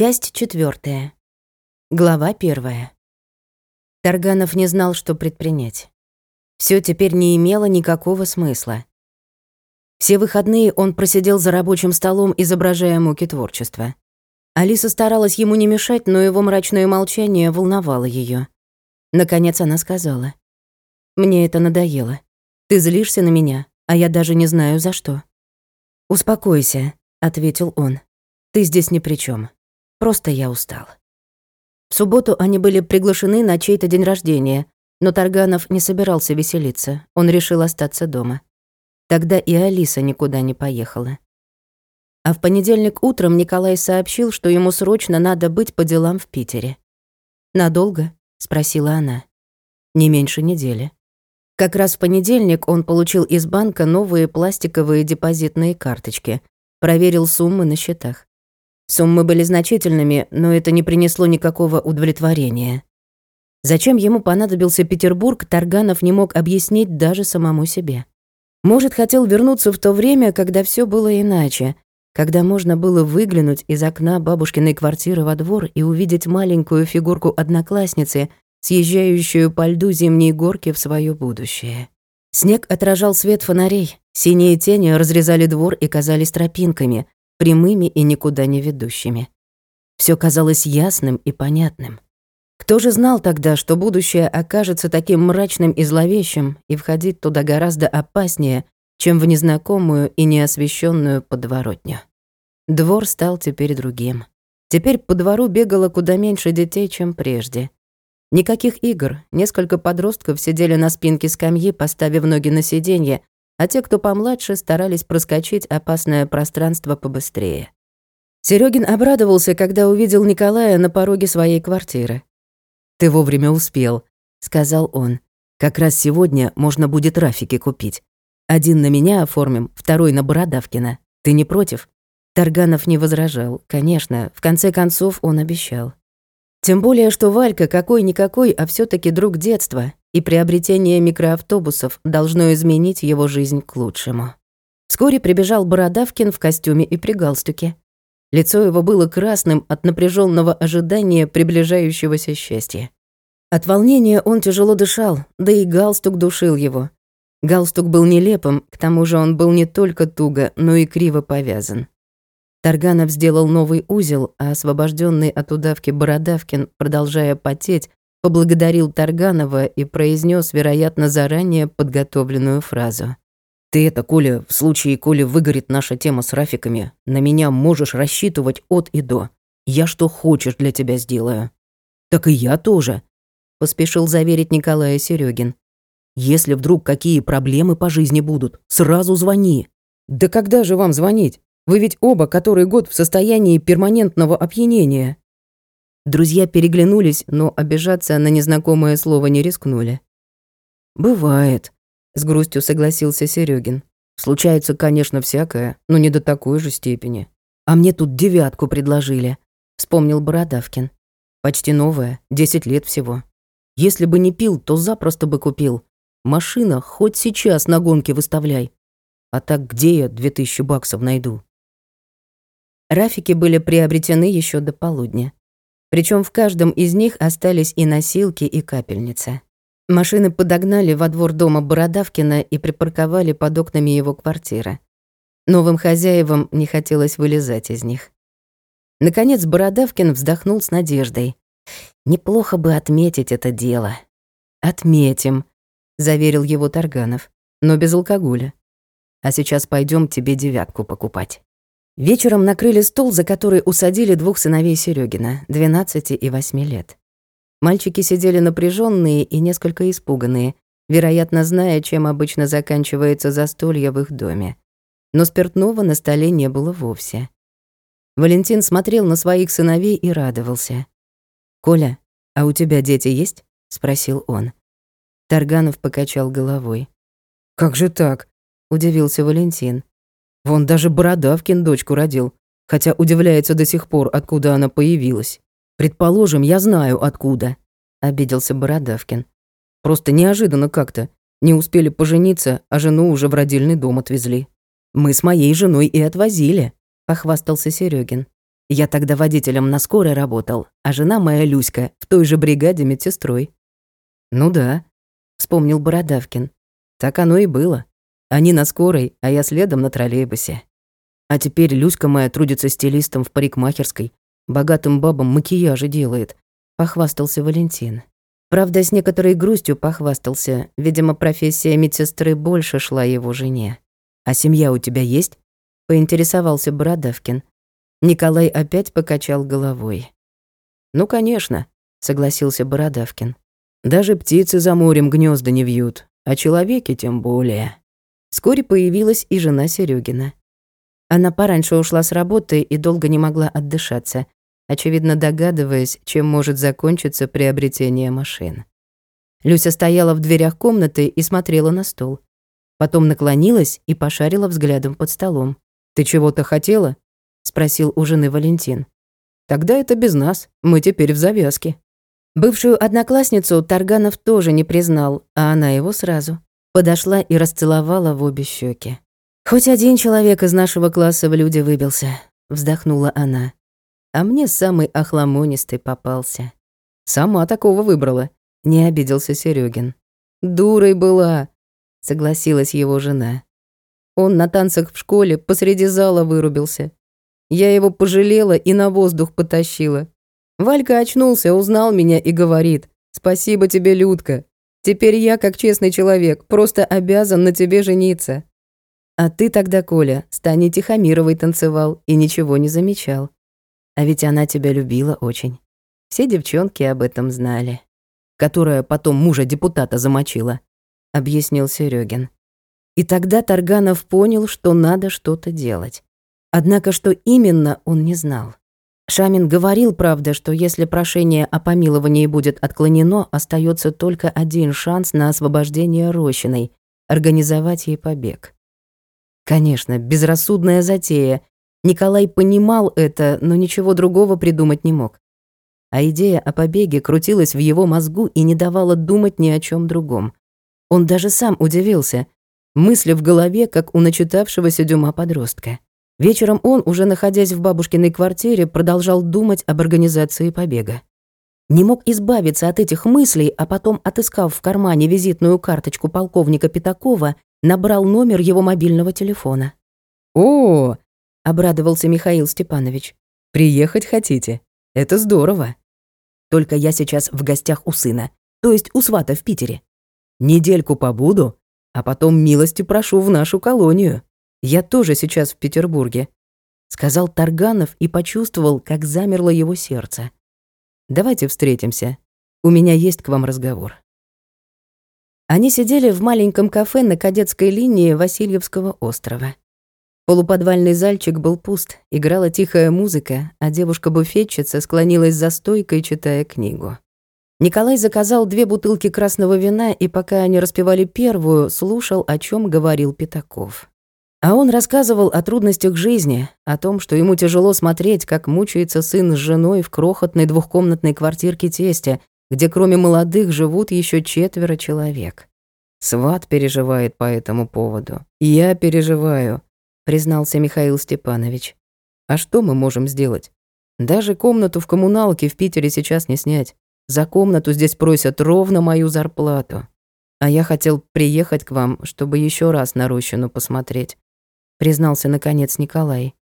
Часть четвертая. Глава первая. Тарганов не знал, что предпринять. Все теперь не имело никакого смысла. Все выходные он просидел за рабочим столом, изображая муки творчества. Алиса старалась ему не мешать, но его мрачное молчание волновало ее. Наконец она сказала. «Мне это надоело. Ты злишься на меня, а я даже не знаю, за что». «Успокойся», — ответил он. «Ты здесь ни при чем. Просто я устал. В субботу они были приглашены на чей-то день рождения, но Тарганов не собирался веселиться, он решил остаться дома. Тогда и Алиса никуда не поехала. А в понедельник утром Николай сообщил, что ему срочно надо быть по делам в Питере. «Надолго?» — спросила она. «Не меньше недели». Как раз в понедельник он получил из банка новые пластиковые депозитные карточки, проверил суммы на счетах. Суммы были значительными, но это не принесло никакого удовлетворения. Зачем ему понадобился Петербург, Тарганов не мог объяснить даже самому себе. Может, хотел вернуться в то время, когда все было иначе, когда можно было выглянуть из окна бабушкиной квартиры во двор и увидеть маленькую фигурку одноклассницы, съезжающую по льду зимней горки в свое будущее. Снег отражал свет фонарей, синие тени разрезали двор и казались тропинками, прямыми и никуда не ведущими. Все казалось ясным и понятным. Кто же знал тогда, что будущее окажется таким мрачным и зловещим, и входить туда гораздо опаснее, чем в незнакомую и неосвещенную подворотню? Двор стал теперь другим. Теперь по двору бегало куда меньше детей, чем прежде. Никаких игр, несколько подростков сидели на спинке скамьи, поставив ноги на сиденье, а те, кто помладше, старались проскочить опасное пространство побыстрее. Серегин обрадовался, когда увидел Николая на пороге своей квартиры. «Ты вовремя успел», — сказал он. «Как раз сегодня можно будет рафики купить. Один на меня оформим, второй на Бородавкина. Ты не против?» Тарганов не возражал. Конечно, в конце концов он обещал. Тем более, что Валька какой-никакой, а все таки друг детства, и приобретение микроавтобусов должно изменить его жизнь к лучшему. Вскоре прибежал Бородавкин в костюме и при галстуке. Лицо его было красным от напряженного ожидания приближающегося счастья. От волнения он тяжело дышал, да и галстук душил его. Галстук был нелепым, к тому же он был не только туго, но и криво повязан. Тарганов сделал новый узел, а освобожденный от удавки Бородавкин, продолжая потеть, поблагодарил Тарганова и произнес, вероятно, заранее подготовленную фразу. «Ты это, Коля, в случае, коли выгорит наша тема с Рафиками, на меня можешь рассчитывать от и до. Я что хочешь для тебя сделаю». «Так и я тоже», — поспешил заверить Николая Серегин. «Если вдруг какие проблемы по жизни будут, сразу звони». «Да когда же вам звонить? Вы ведь оба который год в состоянии перманентного опьянения». Друзья переглянулись, но обижаться на незнакомое слово не рискнули. «Бывает», — с грустью согласился Серегин. «Случается, конечно, всякое, но не до такой же степени. А мне тут девятку предложили», — вспомнил Бородавкин. «Почти новая, десять лет всего. Если бы не пил, то запросто бы купил. Машина хоть сейчас на гонке выставляй. А так где я две тысячи баксов найду?» Рафики были приобретены еще до полудня. Причем в каждом из них остались и носилки, и капельница. Машины подогнали во двор дома Бородавкина и припарковали под окнами его квартиры. Новым хозяевам не хотелось вылезать из них. Наконец Бородавкин вздохнул с надеждой. «Неплохо бы отметить это дело». «Отметим», — заверил его Тарганов, — «но без алкоголя. А сейчас пойдем тебе девятку покупать». Вечером накрыли стол, за который усадили двух сыновей Серегина, 12 и 8 лет. Мальчики сидели напряженные и несколько испуганные, вероятно, зная, чем обычно заканчивается застолье в их доме. Но спиртного на столе не было вовсе. Валентин смотрел на своих сыновей и радовался. «Коля, а у тебя дети есть?» — спросил он. Тарганов покачал головой. «Как же так?» — удивился Валентин. Вон даже Бородавкин дочку родил, хотя удивляется до сих пор, откуда она появилась. Предположим, я знаю, откуда», — обиделся Бородавкин. «Просто неожиданно как-то. Не успели пожениться, а жену уже в родильный дом отвезли. Мы с моей женой и отвозили», — похвастался Серегин. Я тогда водителем на скорой работал, а жена моя Люська в той же бригаде медсестрой. Ну да, вспомнил Бородавкин. Так оно и было. Они на скорой, а я следом на троллейбусе. А теперь Люська моя трудится стилистом в парикмахерской, богатым бабам макияжи делает, похвастался Валентин. Правда, с некоторой грустью похвастался. Видимо, профессия медсестры больше шла его жене. «А семья у тебя есть?» — поинтересовался Бородавкин. Николай опять покачал головой. «Ну, конечно», — согласился Бородавкин. «Даже птицы за морем гнезда не вьют, а человеки тем более». Вскоре появилась и жена Серегина. Она пораньше ушла с работы и долго не могла отдышаться, очевидно догадываясь, чем может закончиться приобретение машин. Люся стояла в дверях комнаты и смотрела на стол. Потом наклонилась и пошарила взглядом под столом. «Ты чего-то хотела?» — спросил у жены Валентин. «Тогда это без нас, мы теперь в завязке». Бывшую одноклассницу Тарганов тоже не признал, а она его сразу. Подошла и расцеловала в обе щеки. «Хоть один человек из нашего класса в люди выбился», — вздохнула она. А мне самый охламонистый попался. Сама такого выбрала, не обиделся Серегин. Дурой была, согласилась его жена. Он на танцах в школе посреди зала вырубился. Я его пожалела и на воздух потащила. Валька очнулся, узнал меня и говорит, «Спасибо тебе, Людка. Теперь я, как честный человек, просто обязан на тебе жениться». А ты тогда, Коля, с Таней Тихомировой танцевал и ничего не замечал. А ведь она тебя любила очень. Все девчонки об этом знали. Которая потом мужа депутата замочила, объяснил Серегин. И тогда Тарганов понял, что надо что-то делать. Однако что именно, он не знал. Шамин говорил, правда, что если прошение о помиловании будет отклонено, остается только один шанс на освобождение Рощиной — организовать ей побег. Конечно, безрассудная затея, Николай понимал это, но ничего другого придумать не мог. А идея о побеге крутилась в его мозгу и не давала думать ни о чем другом. Он даже сам удивился, мысли в голове, как у начитавшегося Дюма подростка. Вечером он, уже находясь в бабушкиной квартире, продолжал думать об организации побега. Не мог избавиться от этих мыслей, а потом, отыскав в кармане визитную карточку полковника Пятакова, набрал номер его мобильного телефона. «О, обрадовался Михаил Степанович. Приехать хотите? Это здорово. Только я сейчас в гостях у сына, то есть у свата в Питере. Недельку побуду, а потом милости прошу в нашу колонию. Я тоже сейчас в Петербурге, сказал Тарганов и почувствовал, как замерло его сердце. Давайте встретимся. У меня есть к вам разговор. Они сидели в маленьком кафе на кадетской линии Васильевского острова. Полуподвальный зальчик был пуст, играла тихая музыка, а девушка-буфетчица склонилась за стойкой, читая книгу. Николай заказал две бутылки красного вина, и пока они распивали первую, слушал, о чем говорил Пятаков. А он рассказывал о трудностях жизни, о том, что ему тяжело смотреть, как мучается сын с женой в крохотной двухкомнатной квартирке тестя, где кроме молодых живут еще четверо человек. Сват переживает по этому поводу. Я переживаю признался Михаил Степанович. А что мы можем сделать? Даже комнату в коммуналке в Питере сейчас не снять. За комнату здесь просят ровно мою зарплату. А я хотел приехать к вам, чтобы еще раз на Рощину посмотреть, признался наконец Николай.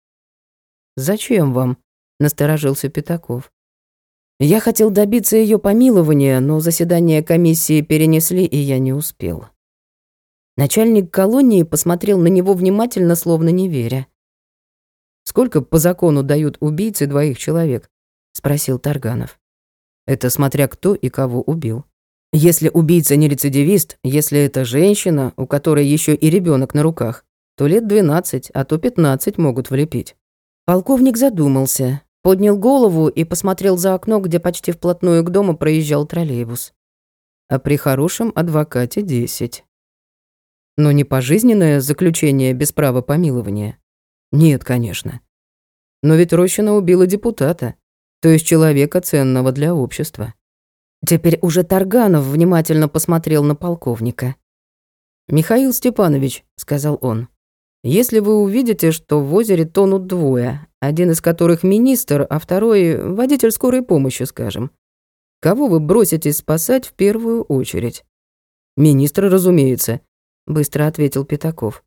Зачем вам? насторожился Пятаков. Я хотел добиться ее помилования, но заседание комиссии перенесли, и я не успел. Начальник колонии посмотрел на него внимательно, словно не веря. «Сколько по закону дают убийце двоих человек?» — спросил Тарганов. «Это смотря кто и кого убил. Если убийца не рецидивист, если это женщина, у которой еще и ребенок на руках, то лет 12, а то 15 могут влепить». Полковник задумался, поднял голову и посмотрел за окно, где почти вплотную к дому проезжал троллейбус. А при хорошем адвокате 10. Но не пожизненное заключение без права помилования. Нет, конечно. Но ведь Рощина убила депутата, то есть человека ценного для общества. Теперь уже Тарганов внимательно посмотрел на полковника. «Михаил Степанович», — сказал он, — Если вы увидите, что в озере тонут двое, один из которых министр, а второй — водитель скорой помощи, скажем, кого вы броситесь спасать в первую очередь? Министр, разумеется, — быстро ответил Пятаков,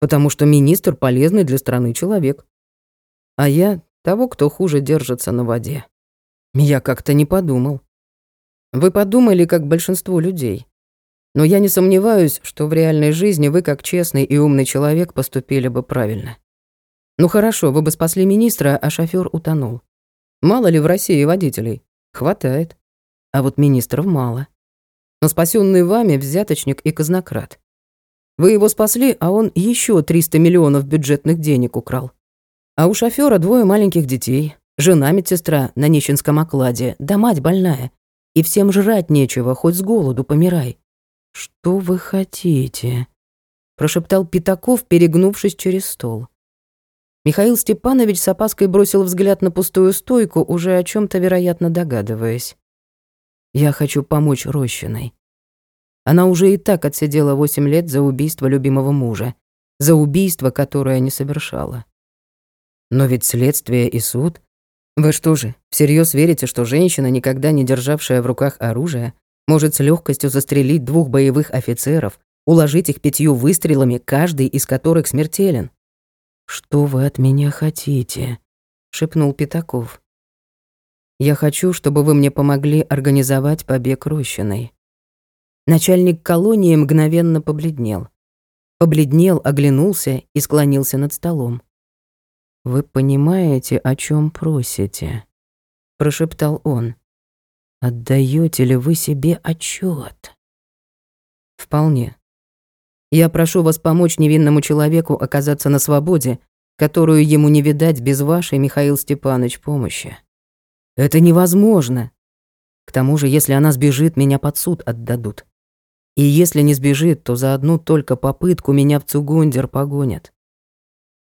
потому что министр полезный для страны человек. А я — того, кто хуже держится на воде. Я как-то не подумал. Вы подумали, как большинство людей. Но я не сомневаюсь, что в реальной жизни вы, как честный и умный человек, поступили бы правильно. Ну хорошо, вы бы спасли министра, а шофёр утонул. Мало ли в России водителей? Хватает. А вот министров мало. Но спасенный вами взяточник и казнократ. Вы его спасли, а он еще 300 миллионов бюджетных денег украл. А у шофера двое маленьких детей, жена медсестра на нищенском окладе, да мать больная. И всем жрать нечего, хоть с голоду помирай. «Что вы хотите?» — прошептал Пятаков, перегнувшись через стол. Михаил Степанович с опаской бросил взгляд на пустую стойку, уже о чем то вероятно догадываясь. «Я хочу помочь Рощиной. Она уже и так отсидела восемь лет за убийство любимого мужа, за убийство, которое не совершала. Но ведь следствие и суд... Вы что же, всерьез верите, что женщина, никогда не державшая в руках оружие, может с легкостью застрелить двух боевых офицеров, уложить их пятью выстрелами, каждый из которых смертелен. «Что вы от меня хотите?» — шепнул Пятаков. «Я хочу, чтобы вы мне помогли организовать побег Рощиной». Начальник колонии мгновенно побледнел. Побледнел, оглянулся и склонился над столом. «Вы понимаете, о чем просите?» — прошептал он. Отдаете ли вы себе отчет? Вполне. Я прошу вас помочь невинному человеку оказаться на свободе, которую ему не видать без вашей, Михаил Степанович, помощи. Это невозможно. К тому же, если она сбежит, меня под суд отдадут. И если не сбежит, то за одну только попытку меня в Цугундер погонят.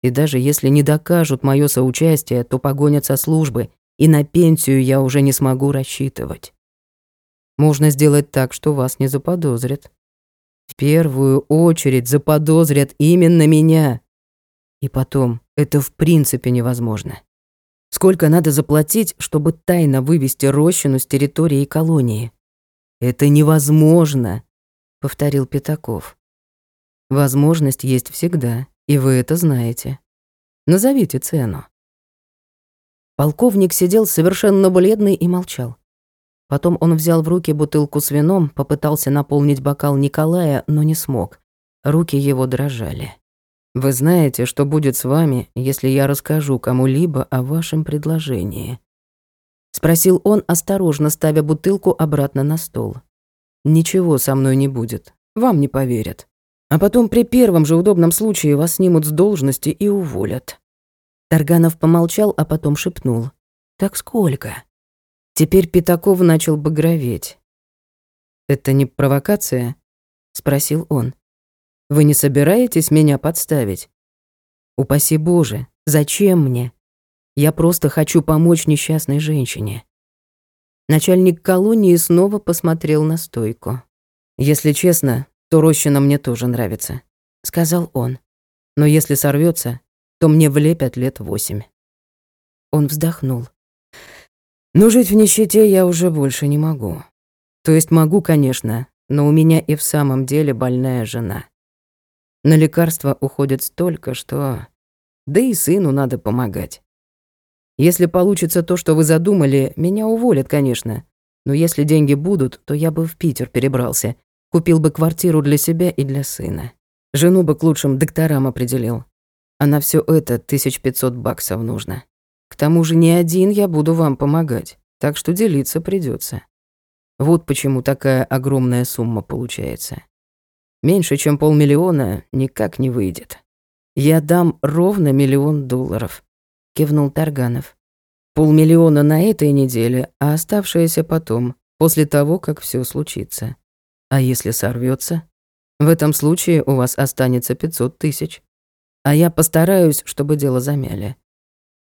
И даже если не докажут моё соучастие, то погонят со службы и на пенсию я уже не смогу рассчитывать. Можно сделать так, что вас не заподозрят. В первую очередь заподозрят именно меня. И потом, это в принципе невозможно. Сколько надо заплатить, чтобы тайно вывести Рощину с территории колонии? Это невозможно, повторил Пятаков. Возможность есть всегда, и вы это знаете. Назовите цену. Полковник сидел совершенно бледный и молчал. Потом он взял в руки бутылку с вином, попытался наполнить бокал Николая, но не смог. Руки его дрожали. «Вы знаете, что будет с вами, если я расскажу кому-либо о вашем предложении?» Спросил он, осторожно ставя бутылку обратно на стол. «Ничего со мной не будет. Вам не поверят. А потом при первом же удобном случае вас снимут с должности и уволят». Тарганов помолчал, а потом шепнул. «Так сколько?» Теперь Пятаков начал багроветь. «Это не провокация?» — спросил он. «Вы не собираетесь меня подставить?» «Упаси Боже, зачем мне? Я просто хочу помочь несчастной женщине». Начальник колонии снова посмотрел на стойку. «Если честно, то Рощина мне тоже нравится», — сказал он. «Но если сорвется, то мне влепят лет восемь». Он вздохнул. «Но жить в нищете я уже больше не могу. То есть могу, конечно, но у меня и в самом деле больная жена. На лекарства уходит столько, что... Да и сыну надо помогать. Если получится то, что вы задумали, меня уволят, конечно. Но если деньги будут, то я бы в Питер перебрался. Купил бы квартиру для себя и для сына. Жену бы к лучшим докторам определил. А на все это 1500 баксов нужно. К тому же не один я буду вам помогать, так что делиться придется. Вот почему такая огромная сумма получается. Меньше, чем полмиллиона, никак не выйдет. Я дам ровно миллион долларов, кивнул Тарганов. Полмиллиона на этой неделе, а оставшееся потом, после того, как все случится. А если сорвется? В этом случае у вас останется 500 тысяч. А я постараюсь, чтобы дело замяли.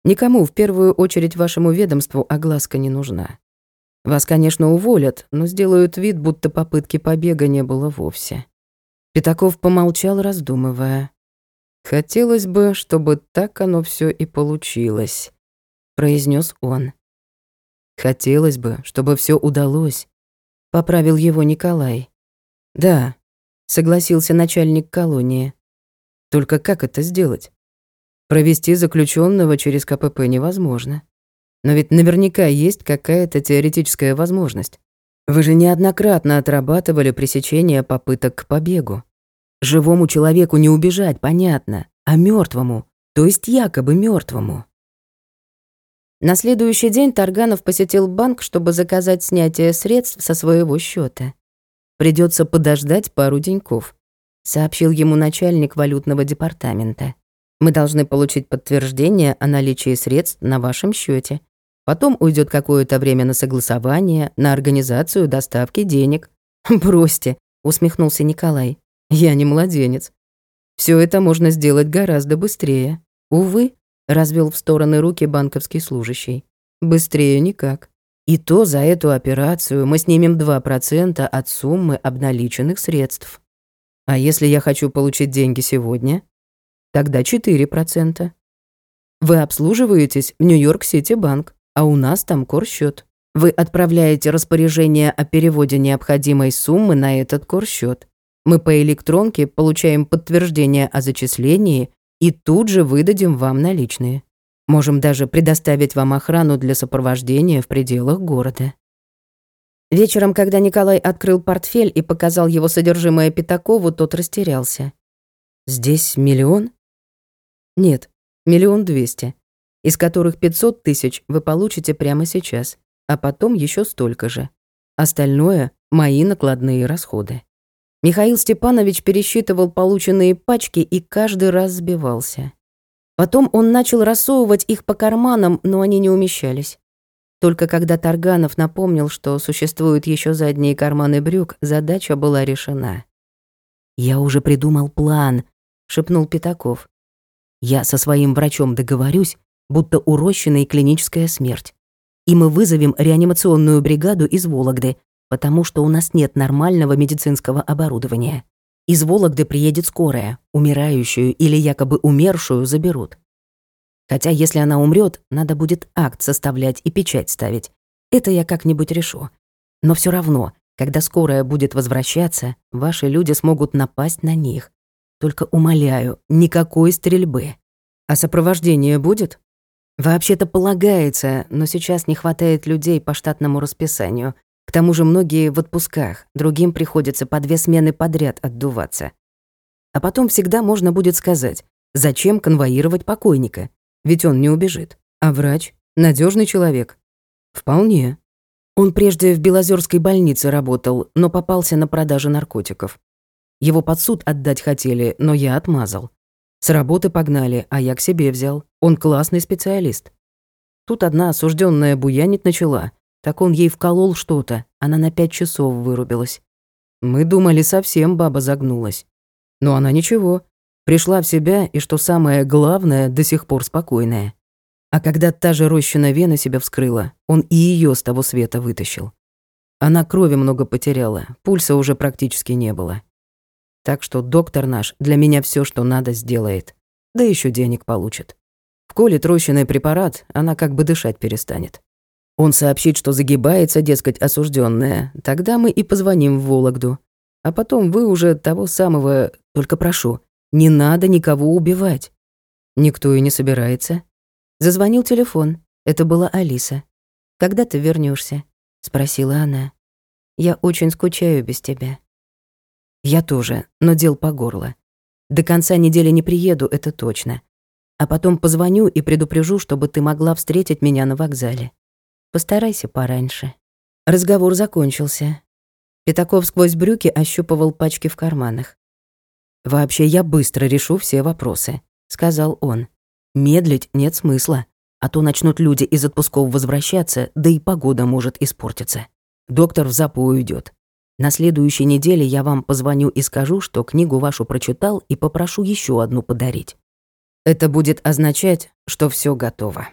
Никому, в первую очередь вашему ведомству, огласка не нужна. Вас, конечно, уволят, но сделают вид, будто попытки побега не было вовсе. Пятаков помолчал, раздумывая. Хотелось бы, чтобы так оно все и получилось, произнес он. Хотелось бы, чтобы все удалось, поправил его Николай. Да, согласился начальник колонии. Только как это сделать? Провести заключенного через КПП невозможно. Но ведь наверняка есть какая-то теоретическая возможность. Вы же неоднократно отрабатывали пресечение попыток к побегу. Живому человеку не убежать, понятно, а мертвому, то есть якобы мертвому. На следующий день Тарганов посетил банк, чтобы заказать снятие средств со своего счета. Придется подождать пару деньков, сообщил ему начальник валютного департамента. Мы должны получить подтверждение о наличии средств на вашем счете. Потом уйдет какое-то время на согласование, на организацию доставки денег. Бросьте, усмехнулся Николай. Я не младенец. Все это можно сделать гораздо быстрее. Увы, развел в стороны руки банковский служащий. Быстрее никак. И то за эту операцию мы снимем 2% от суммы обналиченных средств. А если я хочу получить деньги сегодня? Тогда 4%. Вы обслуживаетесь в Нью-Йорк-Сити банк, а у нас там корсчет. Вы отправляете распоряжение о переводе необходимой суммы на этот корсчет. Мы по электронке получаем подтверждение о зачислении и тут же выдадим вам наличные. Можем даже предоставить вам охрану для сопровождения в пределах города. Вечером, когда Николай открыл портфель и показал его содержимое Пятакову, тот растерялся. «Здесь миллион?» «Нет, миллион двести, из которых пятьсот тысяч вы получите прямо сейчас, а потом еще столько же. Остальное — мои накладные расходы». Михаил Степанович пересчитывал полученные пачки и каждый раз сбивался. Потом он начал рассовывать их по карманам, но они не умещались. Только когда Тарганов напомнил, что существуют еще задние карманы брюк, задача была решена. «Я уже придумал план», — шепнул Пятаков. «Я со своим врачом договорюсь, будто у Рощиной клиническая смерть. И мы вызовем реанимационную бригаду из Вологды, потому что у нас нет нормального медицинского оборудования. Из Вологды приедет скорая, умирающую или якобы умершую заберут. Хотя если она умрет, надо будет акт составлять и печать ставить. Это я как-нибудь решу. Но все равно, когда скорая будет возвращаться, ваши люди смогут напасть на них. Только умоляю, никакой стрельбы. А сопровождение будет? Вообще-то полагается, но сейчас не хватает людей по штатному расписанию, к тому же многие в отпусках, другим приходится по две смены подряд отдуваться. А потом всегда можно будет сказать, зачем конвоировать покойника, ведь он не убежит. А врач — надежный человек. Вполне. Он прежде в Белозерской больнице работал, но попался на продаже наркотиков. Его под суд отдать хотели, но я отмазал. С работы погнали, а я к себе взял. Он классный специалист. Тут одна осужденная буянить начала, так он ей вколол что-то, она на пять часов вырубилась. Мы думали, совсем баба загнулась. Но она ничего. Пришла в себя, и, что самое главное, до сих пор спокойная. А когда та же рощина вена себя вскрыла, он и ее с того света вытащил. Она крови много потеряла, пульса уже практически не было. Так что доктор наш для меня все, что надо, сделает. Да еще денег получит. Вколет рощиный препарат, она как бы дышать перестанет. Он сообщит, что загибается, дескать, осужденная. Тогда мы и позвоним в Вологду. А потом вы уже того самого... Только прошу, не надо никого убивать. Никто и не собирается. Зазвонил телефон. Это была Алиса. «Когда ты вернешься? спросила она. «Я очень скучаю без тебя». «Я тоже, но дел по горло. До конца недели не приеду, это точно. А потом позвоню и предупрежу, чтобы ты могла встретить меня на вокзале. Постарайся пораньше. Разговор закончился. Пятаков сквозь брюки ощупывал пачки в карманах. «Вообще я быстро решу все вопросы», — сказал он. «Медлить нет смысла, а то начнут люди из отпусков возвращаться, да и погода может испортиться. Доктор в запой уйдет. На следующей неделе я вам позвоню и скажу, что книгу вашу прочитал и попрошу еще одну подарить. Это будет означать, что все готово».